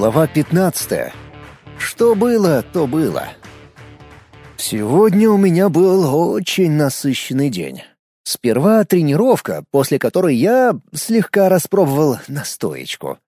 Глава 15. Что было, то было. Сегодня у меня был очень насыщенный день. Сперва тренировка, после которой я слегка распробовал настоечку.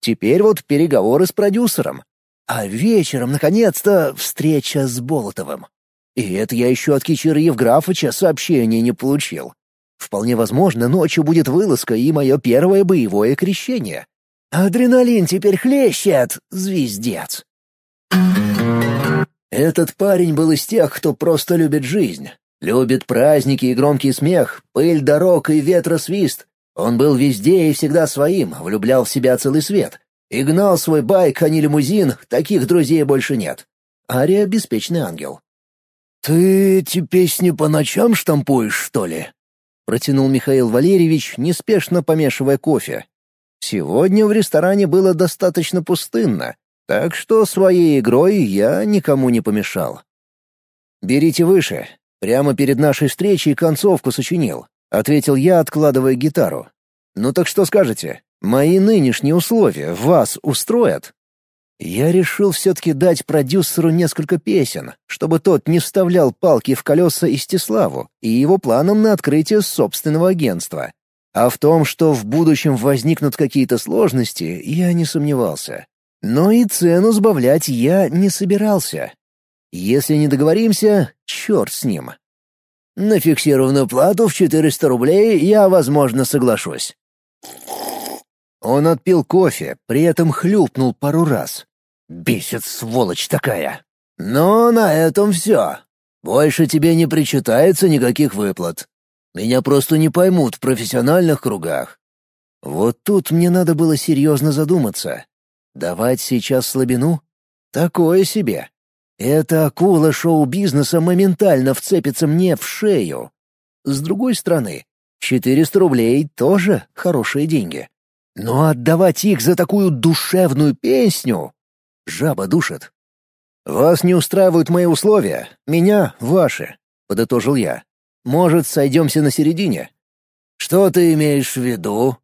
Теперь вот переговоры с продюсером. А вечером, наконец-то, встреча с Болотовым. И это я еще от Кичера Евграфыча сообщения не получил. Вполне возможно, ночью будет вылазка и мое первое боевое крещение. Адреналин теперь хлещет, звездец. Этот парень был из тех, кто просто любит жизнь. Любит праздники и громкий смех, пыль дорог и ветросвист. Он был везде и всегда своим, влюблял в себя целый свет. И гнал свой байк, а не лимузин, таких друзей больше нет. Ария — беспечный ангел. «Ты эти песни по ночам штампуешь, что ли?» — протянул Михаил Валерьевич, неспешно помешивая кофе. Сегодня в ресторане было достаточно пустынно, так что своей игрой я никому не помешал. «Берите выше. Прямо перед нашей встречей концовку сочинил», — ответил я, откладывая гитару. «Ну так что скажете? Мои нынешние условия вас устроят?» Я решил все-таки дать продюсеру несколько песен, чтобы тот не вставлял палки в колеса Истиславу и его планам на открытие собственного агентства. А в том, что в будущем возникнут какие-то сложности, я не сомневался. Но и цену сбавлять я не собирался. Если не договоримся, черт с ним. На фиксированную плату в 400 рублей я, возможно, соглашусь. Он отпил кофе, при этом хлюпнул пару раз. Бесит сволочь такая. Но на этом все. Больше тебе не причитается никаких выплат. Меня просто не поймут в профессиональных кругах. Вот тут мне надо было серьезно задуматься. Давать сейчас слабину? Такое себе. Эта акула шоу-бизнеса моментально вцепится мне в шею. С другой стороны, 400 рублей тоже хорошие деньги. Но отдавать их за такую душевную песню... Жаба душит. «Вас не устраивают мои условия, меня — ваши», — подытожил я. Может, сойдемся на середине?» «Что ты имеешь в виду?»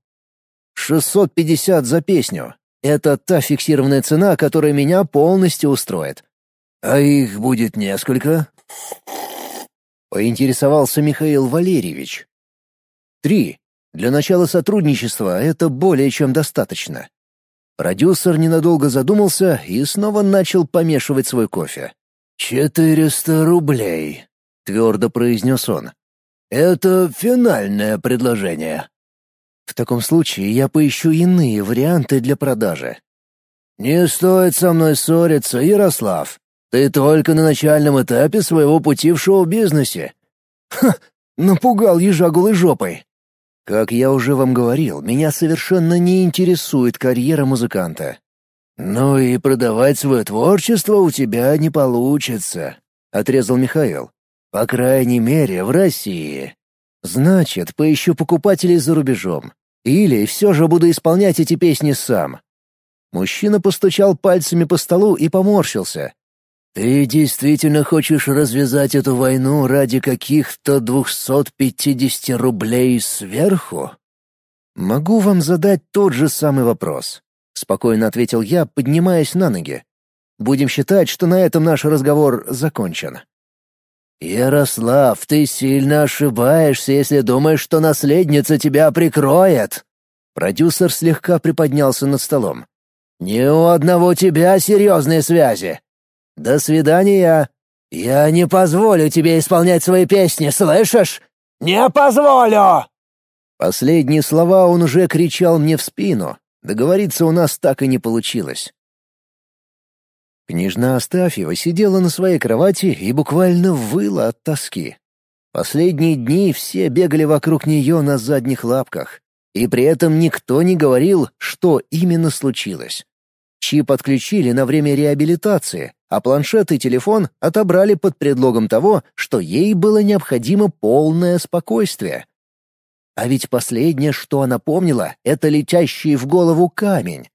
«Шестьсот пятьдесят за песню. Это та фиксированная цена, которая меня полностью устроит». «А их будет несколько?» Поинтересовался Михаил Валерьевич. «Три. Для начала сотрудничества это более чем достаточно». Продюсер ненадолго задумался и снова начал помешивать свой кофе. «Четыреста рублей», — твердо произнес он. «Это финальное предложение». «В таком случае я поищу иные варианты для продажи». «Не стоит со мной ссориться, Ярослав. Ты только на начальном этапе своего пути в шоу-бизнесе». «Ха! Напугал ежа голой жопой». «Как я уже вам говорил, меня совершенно не интересует карьера музыканта». «Ну и продавать свое творчество у тебя не получится», — отрезал Михаил. По крайней мере, в России. Значит, поищу покупателей за рубежом. Или все же буду исполнять эти песни сам. Мужчина постучал пальцами по столу и поморщился. «Ты действительно хочешь развязать эту войну ради каких-то двухсот пятидесяти рублей сверху?» «Могу вам задать тот же самый вопрос», — спокойно ответил я, поднимаясь на ноги. «Будем считать, что на этом наш разговор закончен». «Ярослав, ты сильно ошибаешься, если думаешь, что наследница тебя прикроет!» Продюсер слегка приподнялся над столом. «Не у одного тебя серьезные связи. До свидания. Я не позволю тебе исполнять свои песни, слышишь? Не позволю!» Последние слова он уже кричал мне в спину. Договориться у нас так и не получилось. Княжна Астафьева сидела на своей кровати и буквально выла от тоски. Последние дни все бегали вокруг нее на задних лапках, и при этом никто не говорил, что именно случилось. Чип отключили на время реабилитации, а планшет и телефон отобрали под предлогом того, что ей было необходимо полное спокойствие. А ведь последнее, что она помнила, — это летящий в голову камень.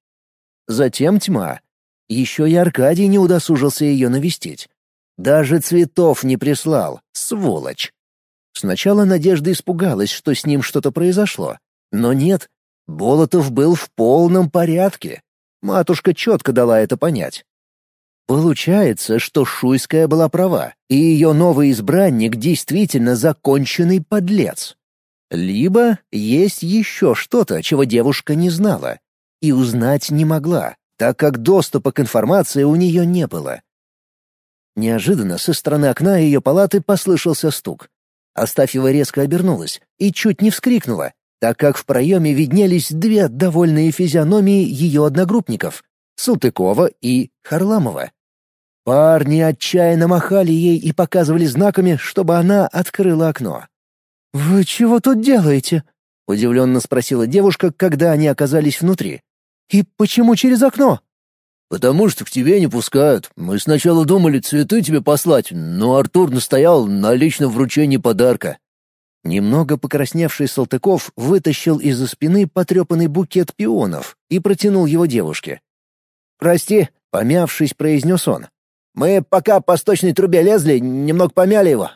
Затем тьма, еще и Аркадий не удосужился ее навестить. Даже цветов не прислал, сволочь. Сначала Надежда испугалась, что с ним что-то произошло. Но нет, Болотов был в полном порядке. Матушка четко дала это понять. Получается, что Шуйская была права, и ее новый избранник действительно законченный подлец. Либо есть еще что-то, чего девушка не знала и узнать не могла, так как доступа к информации у нее не было. Неожиданно со стороны окна ее палаты послышался стук. Астафьева резко обернулась и чуть не вскрикнула, так как в проеме виднелись две довольные физиономии ее одногруппников — Салтыкова и Харламова. Парни отчаянно махали ей и показывали знаками, чтобы она открыла окно. «Вы чего тут делаете?» — удивленно спросила девушка, когда они оказались внутри. «И почему через окно?» «Потому что к тебе не пускают. Мы сначала думали цветы тебе послать, но Артур настоял на личном вручении подарка». Немного покрасневший Салтыков вытащил из-за спины потрепанный букет пионов и протянул его девушке. «Прости», — помявшись, произнес он. Мы пока по сточной трубе лезли, немного помяли его».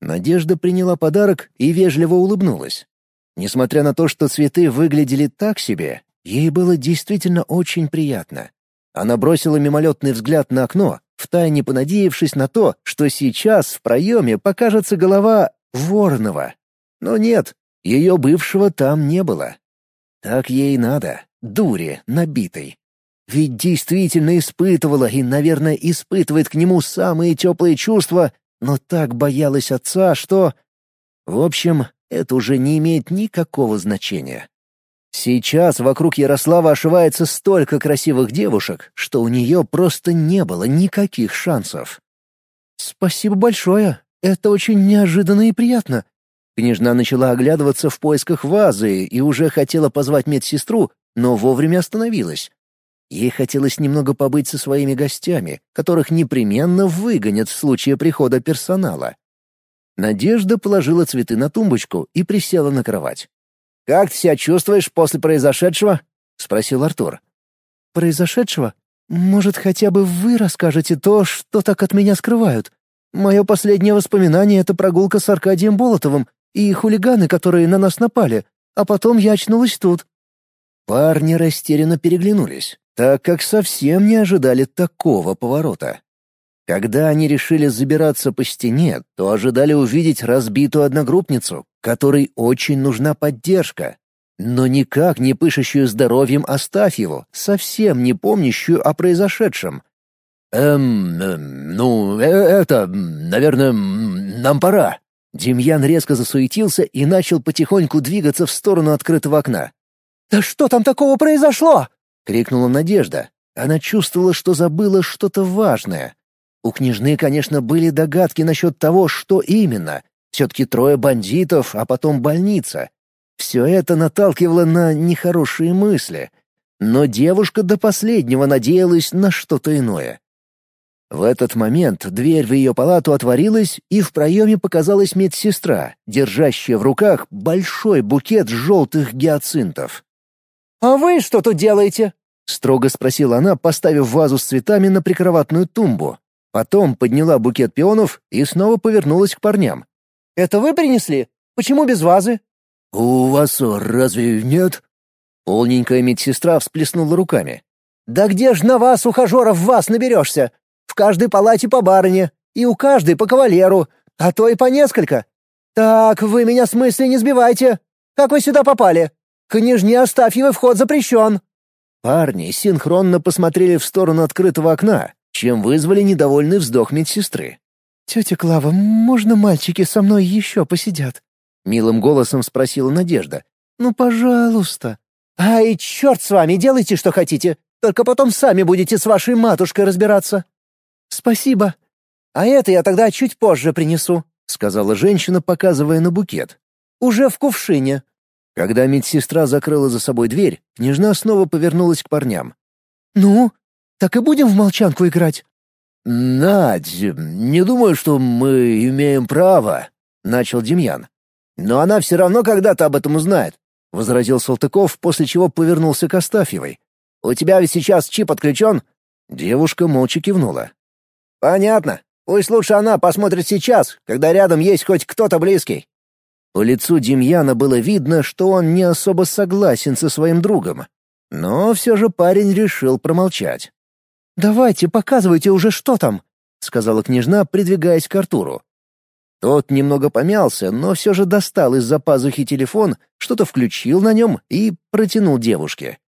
Надежда приняла подарок и вежливо улыбнулась. Несмотря на то, что цветы выглядели так себе, ей было действительно очень приятно. Она бросила мимолетный взгляд на окно, втайне понадеявшись на то, что сейчас в проеме покажется голова Воронова. Но нет, ее бывшего там не было. Так ей надо, дури набитой. Ведь действительно испытывала и, наверное, испытывает к нему самые теплые чувства, но так боялась отца, что... В общем, это уже не имеет никакого значения. Сейчас вокруг Ярослава ошивается столько красивых девушек, что у нее просто не было никаких шансов. «Спасибо большое. Это очень неожиданно и приятно». Княжна начала оглядываться в поисках вазы и уже хотела позвать медсестру, но вовремя остановилась. Ей хотелось немного побыть со своими гостями, которых непременно выгонят в случае прихода персонала. Надежда положила цветы на тумбочку и присела на кровать. «Как ты себя чувствуешь после произошедшего?» — спросил Артур. «Произошедшего? Может, хотя бы вы расскажете то, что так от меня скрывают? Мое последнее воспоминание — это прогулка с Аркадием Болотовым и хулиганы, которые на нас напали, а потом я очнулась тут». Парни растерянно переглянулись так как совсем не ожидали такого поворота. Когда они решили забираться по стене, то ожидали увидеть разбитую одногруппницу, которой очень нужна поддержка, но никак не пышущую здоровьем Астафьеву, совсем не помнящую о произошедшем. «Эм, эм ну, э это, наверное, нам пора». Демьян резко засуетился и начал потихоньку двигаться в сторону открытого окна. «Да что там такого произошло?» — крикнула Надежда. Она чувствовала, что забыла что-то важное. У княжны, конечно, были догадки насчет того, что именно. Все-таки трое бандитов, а потом больница. Все это наталкивало на нехорошие мысли. Но девушка до последнего надеялась на что-то иное. В этот момент дверь в ее палату отворилась, и в проеме показалась медсестра, держащая в руках большой букет желтых гиацинтов. «А вы что тут делаете?» — строго спросила она, поставив вазу с цветами на прикроватную тумбу. Потом подняла букет пионов и снова повернулась к парням. «Это вы принесли? Почему без вазы?» «У вас разве нет?» Полненькая медсестра всплеснула руками. «Да где ж на вас, ухажеров, вас наберешься? В каждой палате по барыне, и у каждой по кавалеру, а то и по несколько. Так, вы меня с мысли не сбивайте. Как вы сюда попали? Княжне Астафьевой вход запрещен». Парни синхронно посмотрели в сторону открытого окна, чем вызвали недовольный вздох медсестры. «Тетя Клава, можно мальчики со мной еще посидят?» — милым голосом спросила Надежда. «Ну, пожалуйста». «Ай, черт с вами, делайте, что хотите. Только потом сами будете с вашей матушкой разбираться». «Спасибо. А это я тогда чуть позже принесу», — сказала женщина, показывая на букет. «Уже в кувшине. Когда медсестра закрыла за собой дверь, княжна снова повернулась к парням. «Ну, так и будем в молчанку играть?» «Надь, не думаю, что мы имеем право», — начал Демьян. «Но она все равно когда-то об этом узнает», — возразил Салтыков, после чего повернулся к Астафьевой. «У тебя ведь сейчас чип отключен?» Девушка молча кивнула. «Понятно. Пусть лучше она посмотрит сейчас, когда рядом есть хоть кто-то близкий. По лицу Демьяна было видно, что он не особо согласен со своим другом. Но все же парень решил промолчать. «Давайте, показывайте уже, что там», — сказала княжна, придвигаясь к Артуру. Тот немного помялся, но все же достал из-за пазухи телефон, что-то включил на нем и протянул девушке.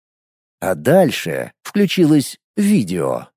А дальше включилось видео.